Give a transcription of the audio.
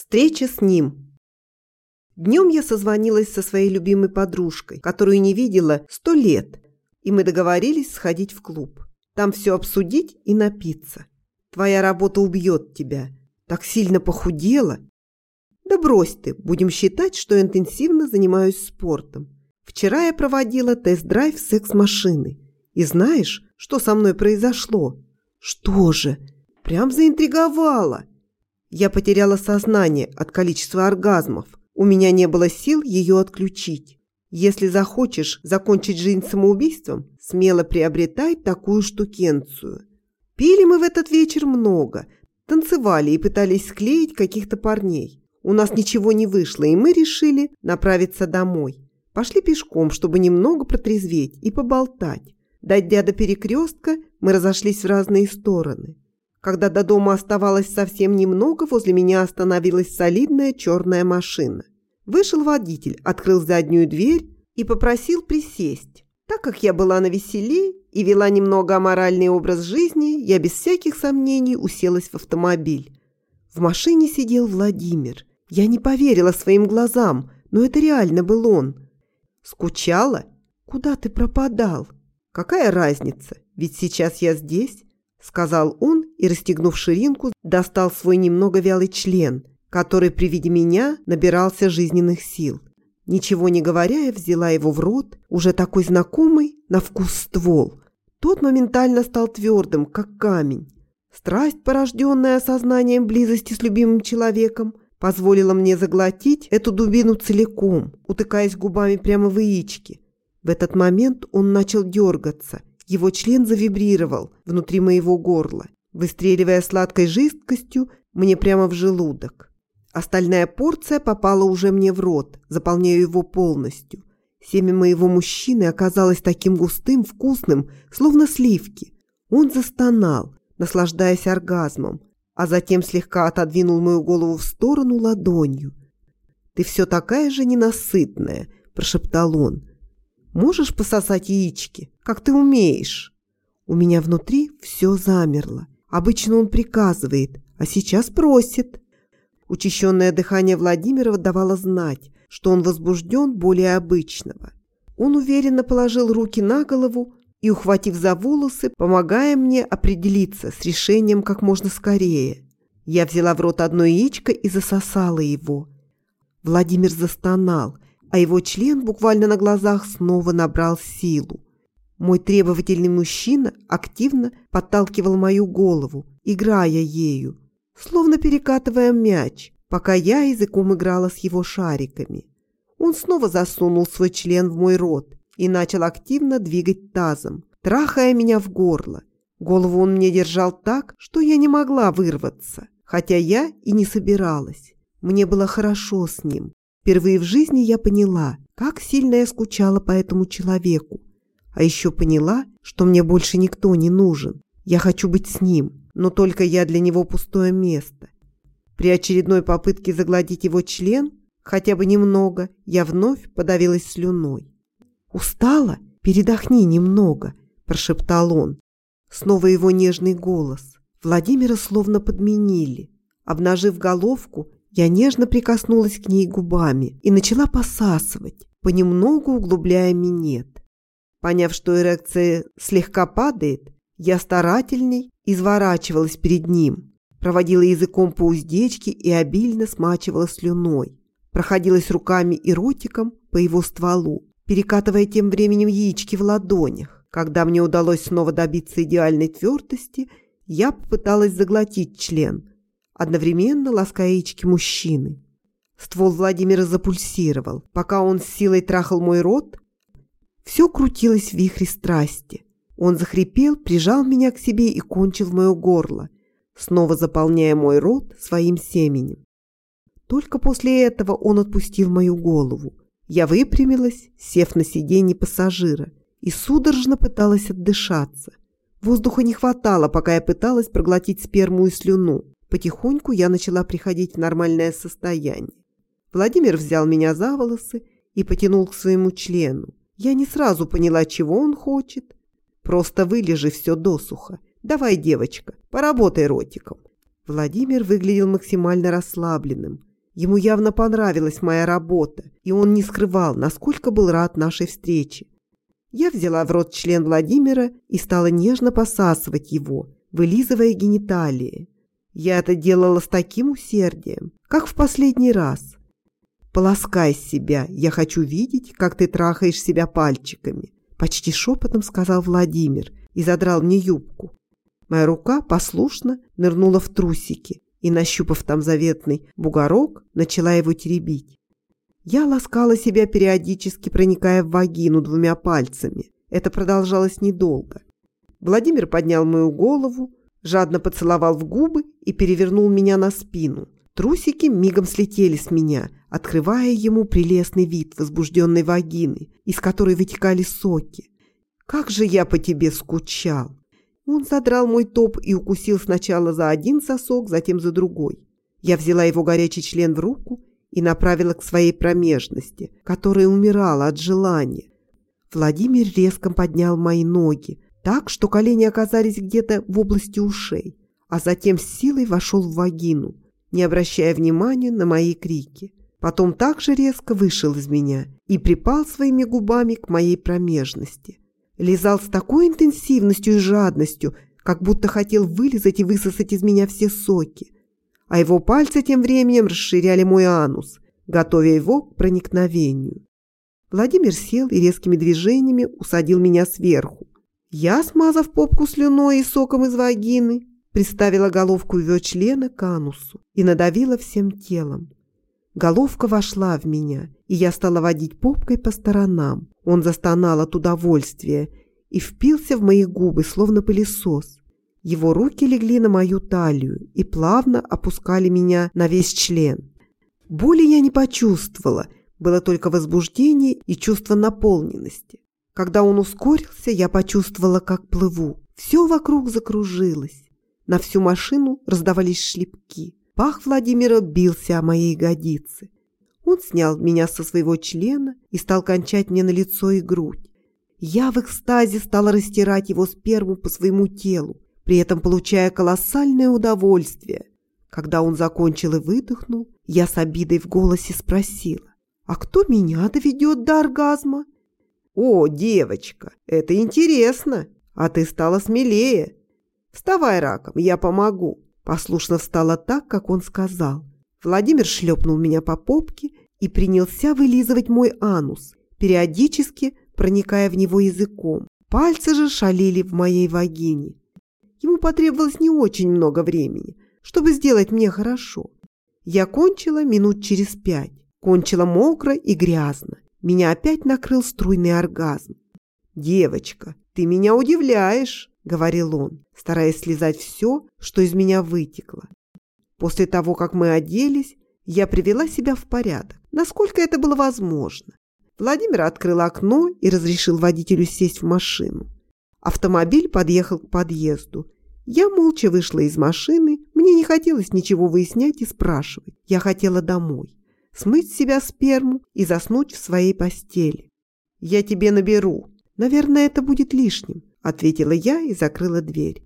Встреча с ним. Днем я созвонилась со своей любимой подружкой, которую не видела сто лет, и мы договорились сходить в клуб. Там все обсудить и напиться. Твоя работа убьет тебя. Так сильно похудела. Да брось ты, будем считать, что интенсивно занимаюсь спортом. Вчера я проводила тест-драйв секс-машины. И знаешь, что со мной произошло? Что же? Прям заинтриговала. Я потеряла сознание от количества оргазмов. У меня не было сил ее отключить. Если захочешь закончить жизнь самоубийством, смело приобретай такую штукенцию. Пили мы в этот вечер много, танцевали и пытались склеить каких-то парней. У нас ничего не вышло, и мы решили направиться домой. Пошли пешком, чтобы немного протрезветь и поболтать. Дойдя до перекрестка, мы разошлись в разные стороны. Когда до дома оставалось совсем немного, возле меня остановилась солидная черная машина. Вышел водитель, открыл заднюю дверь и попросил присесть. Так как я была на веселе и вела немного аморальный образ жизни, я без всяких сомнений уселась в автомобиль. В машине сидел Владимир. Я не поверила своим глазам, но это реально был он. Скучала? Куда ты пропадал? Какая разница? Ведь сейчас я здесь, сказал он и, расстегнув ширинку, достал свой немного вялый член, который при виде меня набирался жизненных сил. Ничего не говоря, я взяла его в рот, уже такой знакомый, на вкус ствол. Тот моментально стал твердым, как камень. Страсть, порожденная осознанием близости с любимым человеком, позволила мне заглотить эту дубину целиком, утыкаясь губами прямо в яички. В этот момент он начал дергаться. Его член завибрировал внутри моего горла выстреливая сладкой жидкостью мне прямо в желудок. Остальная порция попала уже мне в рот, заполняя его полностью. Семя моего мужчины оказалось таким густым, вкусным, словно сливки. Он застонал, наслаждаясь оргазмом, а затем слегка отодвинул мою голову в сторону ладонью. «Ты все такая же ненасытная», – прошептал он. «Можешь пососать яички, как ты умеешь?» У меня внутри все замерло. Обычно он приказывает, а сейчас просит. Учащенное дыхание Владимира давало знать, что он возбужден более обычного. Он уверенно положил руки на голову и, ухватив за волосы, помогая мне определиться с решением как можно скорее. Я взяла в рот одно яичко и засосала его. Владимир застонал, а его член буквально на глазах снова набрал силу. Мой требовательный мужчина активно подталкивал мою голову, играя ею, словно перекатывая мяч, пока я языком играла с его шариками. Он снова засунул свой член в мой рот и начал активно двигать тазом, трахая меня в горло. Голову он мне держал так, что я не могла вырваться, хотя я и не собиралась. Мне было хорошо с ним. Впервые в жизни я поняла, как сильно я скучала по этому человеку, а еще поняла, что мне больше никто не нужен. Я хочу быть с ним, но только я для него пустое место. При очередной попытке загладить его член, хотя бы немного, я вновь подавилась слюной. «Устала? Передохни немного», – прошептал он. Снова его нежный голос. Владимира словно подменили. Обнажив головку, я нежно прикоснулась к ней губами и начала посасывать, понемногу углубляя минет. Поняв, что эрекция слегка падает, я старательней изворачивалась перед ним, проводила языком по уздечке и обильно смачивала слюной, проходилась руками и ротиком по его стволу, перекатывая тем временем яички в ладонях. Когда мне удалось снова добиться идеальной твердости, я попыталась заглотить член, одновременно лаская яички мужчины. Ствол Владимира запульсировал. Пока он с силой трахал мой рот, все крутилось в вихре страсти. Он захрипел, прижал меня к себе и кончил в мое горло, снова заполняя мой рот своим семенем. Только после этого он отпустил мою голову. Я выпрямилась, сев на сиденье пассажира, и судорожно пыталась отдышаться. Воздуха не хватало, пока я пыталась проглотить сперму и слюну. Потихоньку я начала приходить в нормальное состояние. Владимир взял меня за волосы и потянул к своему члену. Я не сразу поняла, чего он хочет. Просто вылежи все досуха. Давай, девочка, поработай ротиком. Владимир выглядел максимально расслабленным. Ему явно понравилась моя работа, и он не скрывал, насколько был рад нашей встрече. Я взяла в рот член Владимира и стала нежно посасывать его, вылизывая гениталии. Я это делала с таким усердием, как в последний раз. «Полоскай себя, я хочу видеть, как ты трахаешь себя пальчиками», почти шепотом сказал Владимир и задрал мне юбку. Моя рука послушно нырнула в трусики и, нащупав там заветный бугорок, начала его теребить. Я ласкала себя периодически, проникая в вагину двумя пальцами. Это продолжалось недолго. Владимир поднял мою голову, жадно поцеловал в губы и перевернул меня на спину. Трусики мигом слетели с меня, открывая ему прелестный вид возбужденной вагины, из которой вытекали соки. «Как же я по тебе скучал!» Он задрал мой топ и укусил сначала за один сосок, затем за другой. Я взяла его горячий член в руку и направила к своей промежности, которая умирала от желания. Владимир резко поднял мои ноги, так, что колени оказались где-то в области ушей, а затем с силой вошел в вагину, не обращая внимания на мои крики. Потом также резко вышел из меня и припал своими губами к моей промежности. Лизал с такой интенсивностью и жадностью, как будто хотел вылезать и высосать из меня все соки. А его пальцы тем временем расширяли мой анус, готовя его к проникновению. Владимир сел и резкими движениями усадил меня сверху, я, смазав попку слюной и соком из вагины, приставила головку его члена к анусу и надавила всем телом. Головка вошла в меня, и я стала водить попкой по сторонам. Он застонал от удовольствия и впился в мои губы, словно пылесос. Его руки легли на мою талию и плавно опускали меня на весь член. Боли я не почувствовала, было только возбуждение и чувство наполненности. Когда он ускорился, я почувствовала, как плыву. Все вокруг закружилось. На всю машину раздавались шлепки. Пах Владимира бился о моей ягодицы. Он снял меня со своего члена и стал кончать мне на лицо и грудь. Я в экстазе стала растирать его сперму по своему телу, при этом получая колоссальное удовольствие. Когда он закончил и выдохнул, я с обидой в голосе спросила, «А кто меня доведет до оргазма?» «О, девочка, это интересно, а ты стала смелее. Вставай раком, я помогу». Послушно встала так, как он сказал. Владимир шлепнул меня по попке и принялся вылизывать мой анус, периодически проникая в него языком. Пальцы же шалили в моей вагине. Ему потребовалось не очень много времени, чтобы сделать мне хорошо. Я кончила минут через пять. Кончила мокро и грязно. Меня опять накрыл струйный оргазм. «Девочка, ты меня удивляешь», — говорил он, стараясь слезать все, что из меня вытекло. После того, как мы оделись, я привела себя в порядок, насколько это было возможно. Владимир открыл окно и разрешил водителю сесть в машину. Автомобиль подъехал к подъезду. Я молча вышла из машины, мне не хотелось ничего выяснять и спрашивать. Я хотела домой смыть с себя сперму и заснуть в своей постели. «Я тебе наберу. Наверное, это будет лишним», — ответила я и закрыла дверь.